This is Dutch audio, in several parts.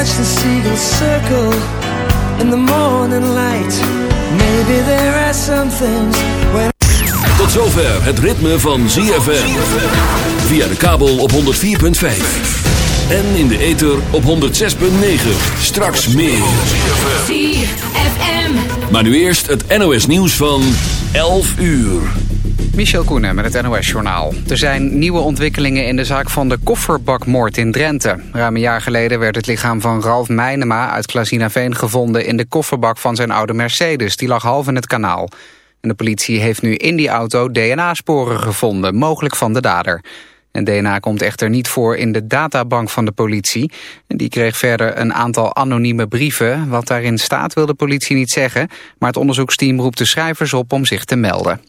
and watched the seagulls circle in the morning light. Maybe there are some things when Tot zover het ritme van ZFM. Via de kabel op 104.5. En in de ether op 106.9. Straks meer. ZFM. Maar nu eerst het NOS nieuws van 11 uur. Michel Koenen met het NOS-journaal. Er zijn nieuwe ontwikkelingen in de zaak van de kofferbakmoord in Drenthe. Ruim een jaar geleden werd het lichaam van Ralf Meinema uit Klazinaveen gevonden... in de kofferbak van zijn oude Mercedes. Die lag half in het kanaal. En de politie heeft nu in die auto DNA-sporen gevonden, mogelijk van de dader. En DNA komt echter niet voor in de databank van de politie. Die kreeg verder een aantal anonieme brieven. Wat daarin staat wil de politie niet zeggen... maar het onderzoeksteam roept de schrijvers op om zich te melden.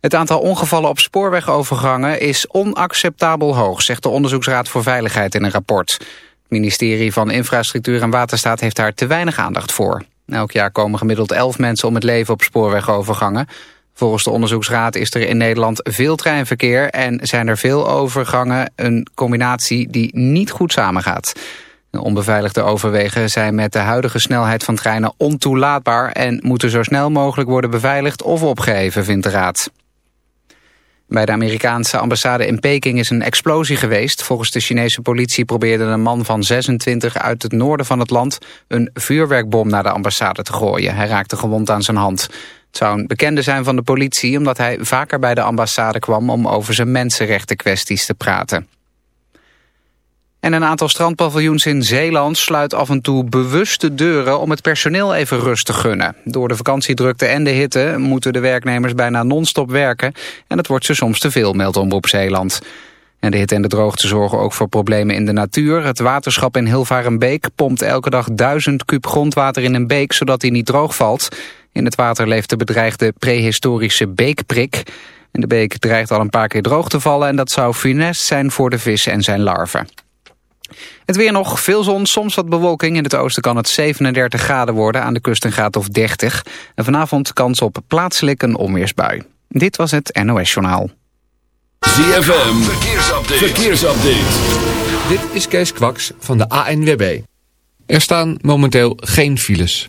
Het aantal ongevallen op spoorwegovergangen is onacceptabel hoog, zegt de Onderzoeksraad voor Veiligheid in een rapport. Het ministerie van Infrastructuur en Waterstaat heeft daar te weinig aandacht voor. Elk jaar komen gemiddeld 11 mensen om het leven op spoorwegovergangen. Volgens de onderzoeksraad is er in Nederland veel treinverkeer en zijn er veel overgangen een combinatie die niet goed samengaat. De onbeveiligde overwegen zijn met de huidige snelheid van treinen ontoelaatbaar en moeten zo snel mogelijk worden beveiligd of opgeheven, vindt de raad. Bij de Amerikaanse ambassade in Peking is een explosie geweest. Volgens de Chinese politie probeerde een man van 26 uit het noorden van het land... een vuurwerkbom naar de ambassade te gooien. Hij raakte gewond aan zijn hand. Het zou een bekende zijn van de politie... omdat hij vaker bij de ambassade kwam om over zijn mensenrechten kwesties te praten. En een aantal strandpaviljoens in Zeeland sluit af en toe bewust de deuren om het personeel even rust te gunnen. Door de vakantiedrukte en de hitte moeten de werknemers bijna non-stop werken en het wordt ze soms te veel, meldt Omroep Zeeland. En de hitte en de droogte zorgen ook voor problemen in de natuur. Het waterschap in Hilvarenbeek pompt elke dag duizend kuub grondwater in een beek zodat die niet droog valt. In het water leeft de bedreigde prehistorische beekprik. En de beek dreigt al een paar keer droog te vallen en dat zou funest zijn voor de vis en zijn larven. Het weer nog, veel zon, soms wat bewolking. In het oosten kan het 37 graden worden, aan de kust een graad of 30. En vanavond kans op plaatselijk een onweersbui. Dit was het NOS Journaal. ZFM, verkeersupdate. verkeersupdate. Dit is Kees Kwaks van de ANWB. Er staan momenteel geen files.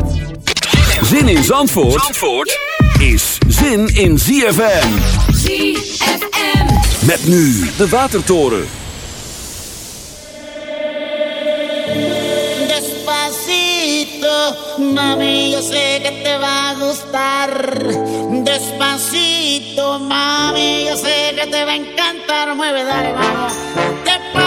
Zin in Zandvoort, Zandvoort is zin in ZFM. ZFM. Met nu de Watertoren. Despacito, mami, yo sé que te va a gustar. Despacito, mami, yo sé que te va a encantar. Mueve, dale, vamos. Despacito,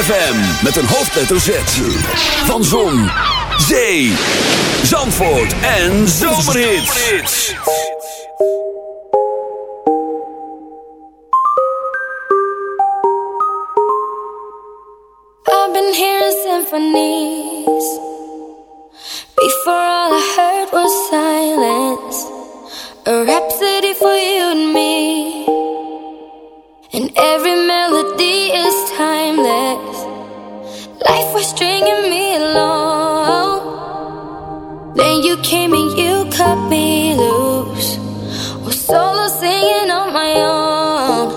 ZFM met een hoofdletter Z. Van Zon, Zee, Zandvoort en Zomerhits. I've been hearing symphonies. Before all I heard was silence. A rhapsody for you and me. And every melody is timeless. Life was stringing me along. Then you came and you cut me loose. Was solo singing on my own.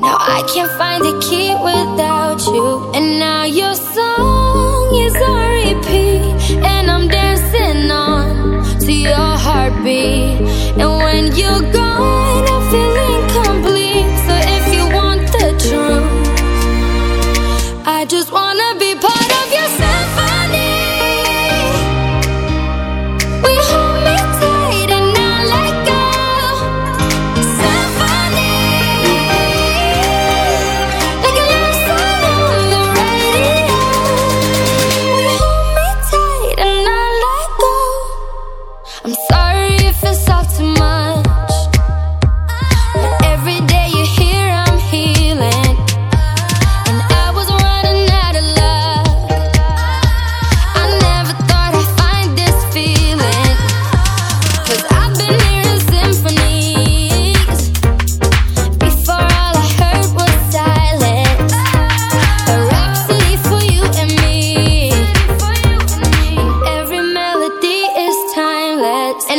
Now I can't find a key without you. And now your song is on repeat. And I'm dancing on to your heartbeat. And when you're gone,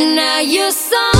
and now you're so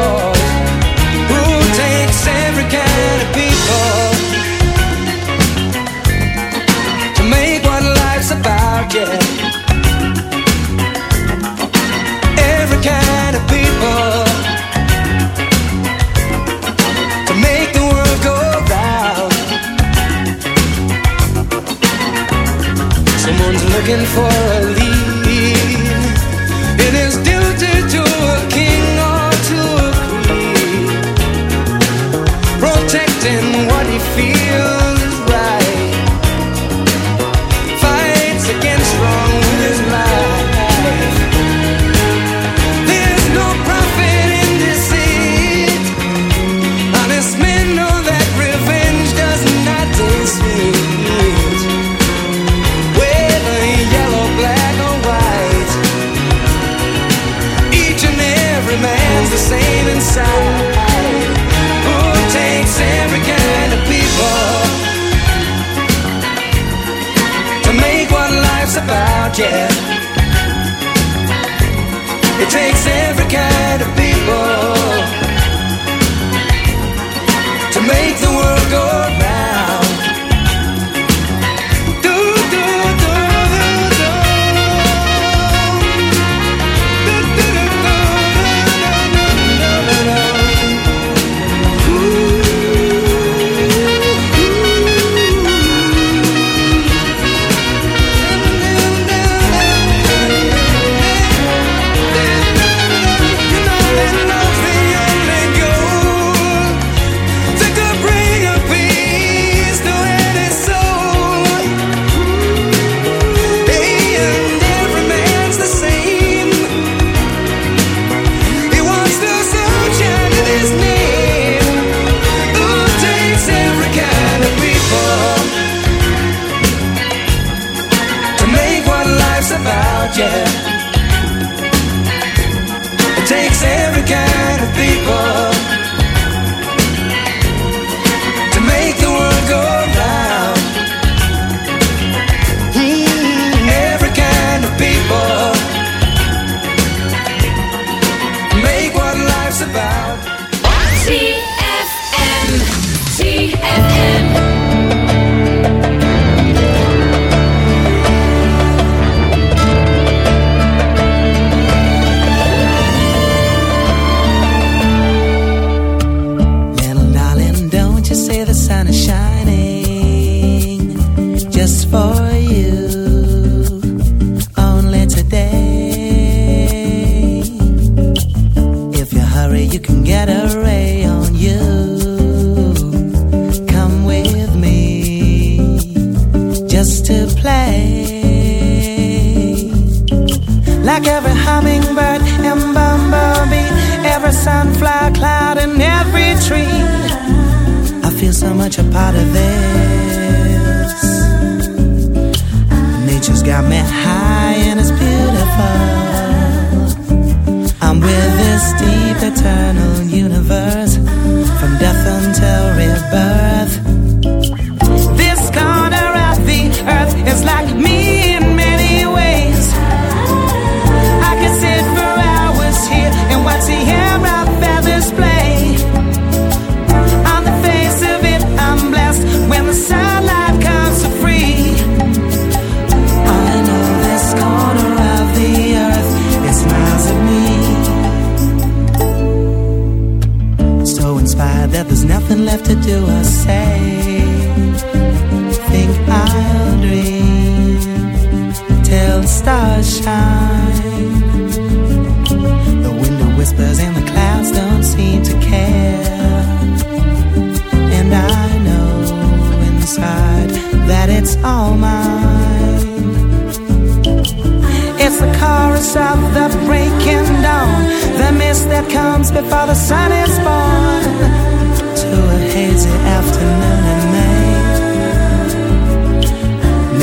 looking for a lead. It is duty to a king or to a queen, protecting what he feels for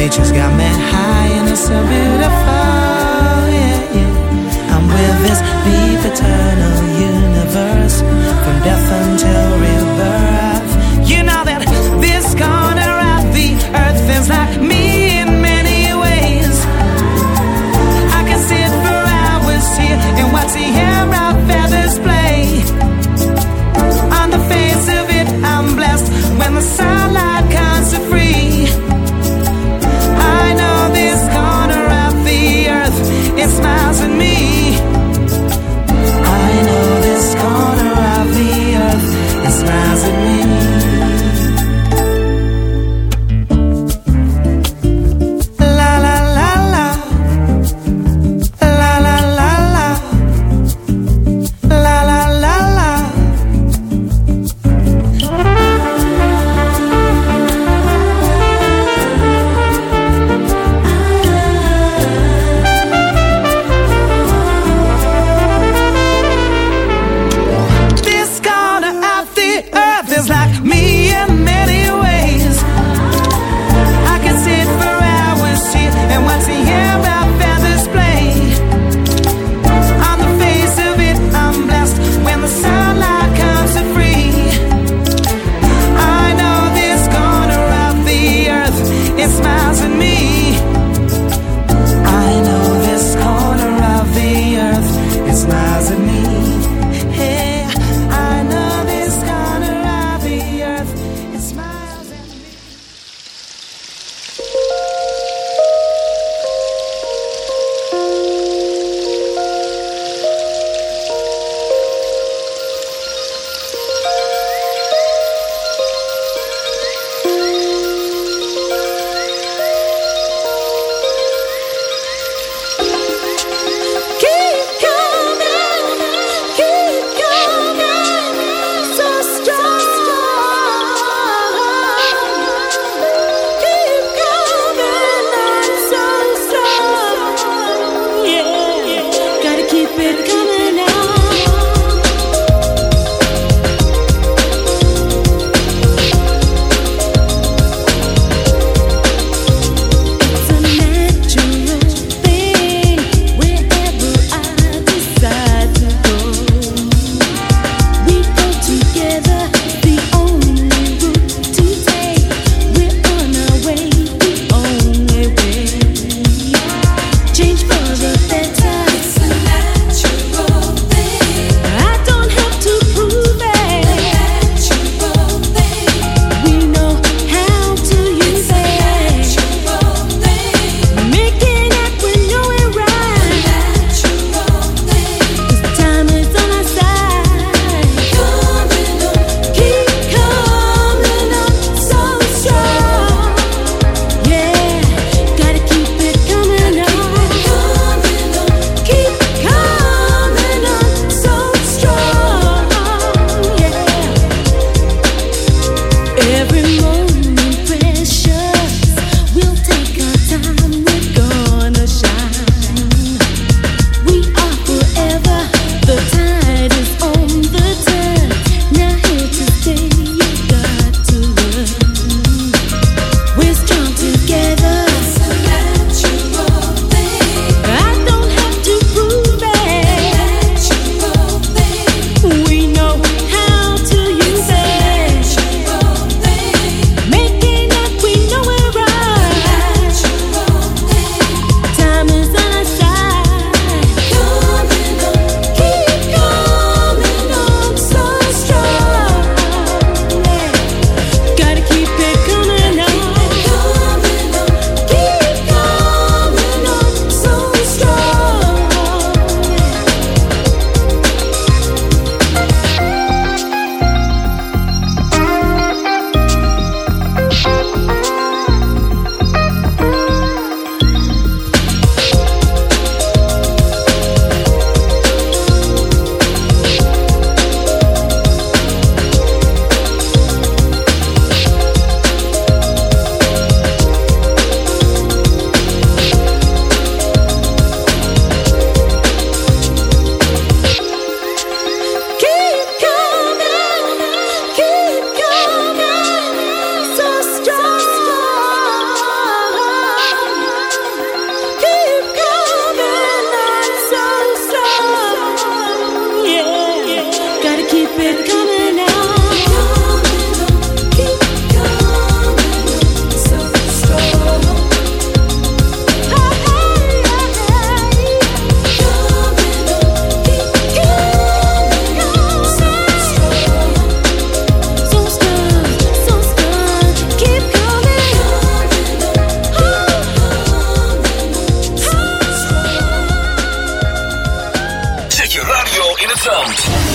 It just got me high and it's so beautiful. Yeah, yeah. I'm with this deep eternal universe from death until rebirth. You know.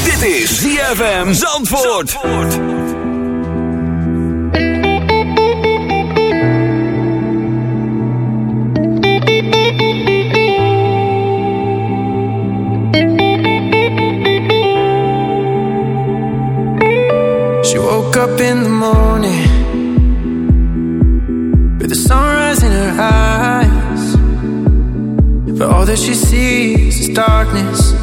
Dit is ZFM Zandvoort. She woke up in the morning With the sunrise in her eyes But all that she sees is darkness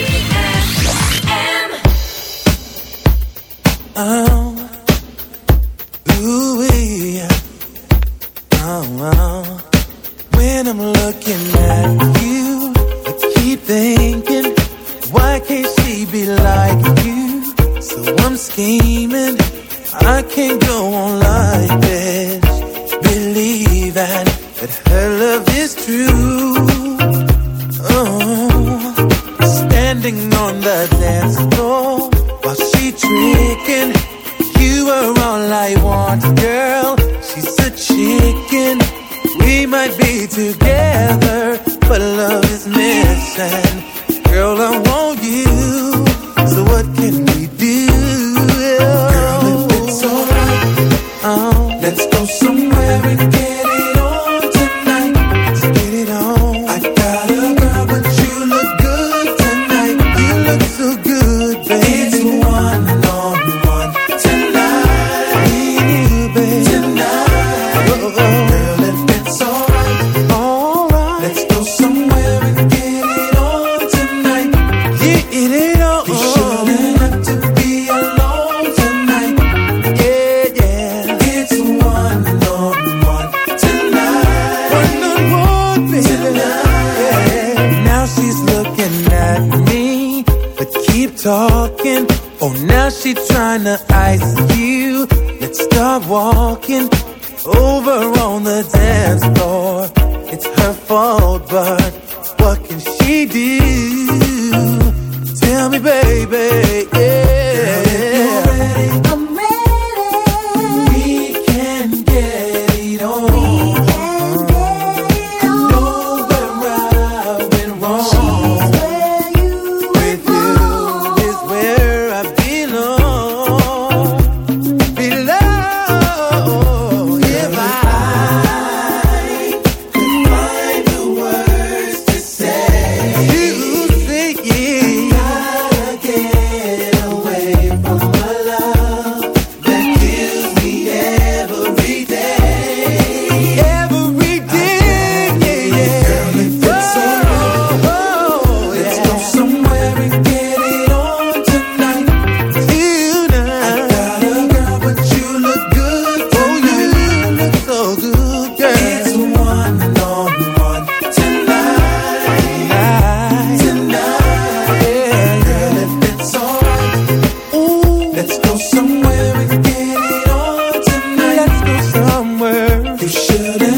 Should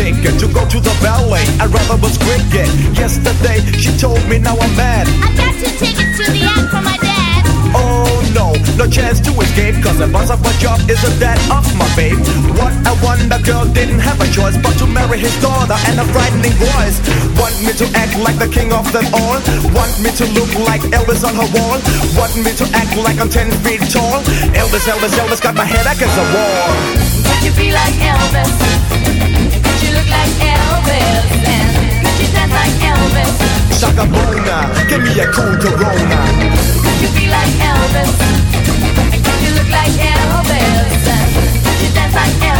ticket to go to the ballet. I'd rather was cricket. Yesterday, she told me now I'm mad. I got two tickets to the act from my dad. Oh no, no chance to escape Cause the boss of my job isn't that of my babe What a wonder girl didn't have a choice But to marry his daughter and a frightening voice Want me to act like the king of them all Want me to look like Elvis on her wall Want me to act like I'm 10 feet tall Elvis, Elvis, Elvis got my head against the wall Could you be like Elvis? Could you look like Elvis? And could you dance like Elvis? Shaka give me a cool Corona Could you be like Elvis? And could you look like Elvis? And could you dance like Elvis?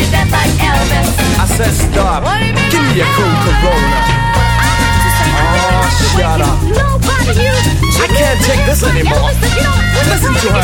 you dance like Elvis? I said stop. What do you mean Give me a cool Corona. Oh, shut up. I can't take this anymore. Elvis, you know, Listen to her.